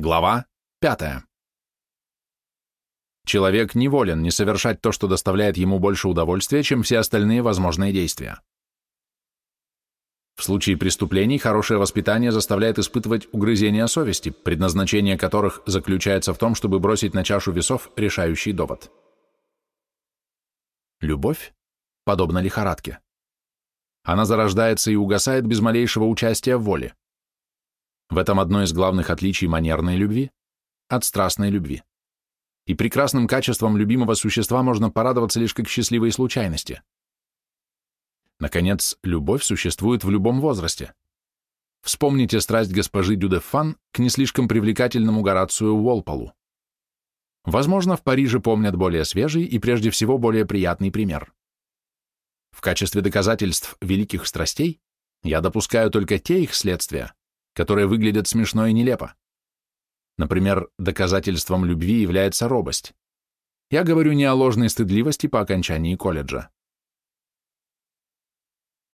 Глава 5. Человек неволен не совершать то, что доставляет ему больше удовольствия, чем все остальные возможные действия. В случае преступлений хорошее воспитание заставляет испытывать угрызения совести, предназначение которых заключается в том, чтобы бросить на чашу весов решающий довод. Любовь подобна лихорадке. Она зарождается и угасает без малейшего участия в воле. В этом одно из главных отличий манерной любви от страстной любви. И прекрасным качеством любимого существа можно порадоваться лишь как счастливой случайности. Наконец, любовь существует в любом возрасте. Вспомните страсть госпожи Дюдефан к не слишком привлекательному Горацию Уолполу. Возможно, в Париже помнят более свежий и прежде всего более приятный пример. В качестве доказательств великих страстей я допускаю только те их следствия, которые выглядят смешно и нелепо. Например, доказательством любви является робость. Я говорю не о ложной стыдливости по окончании колледжа.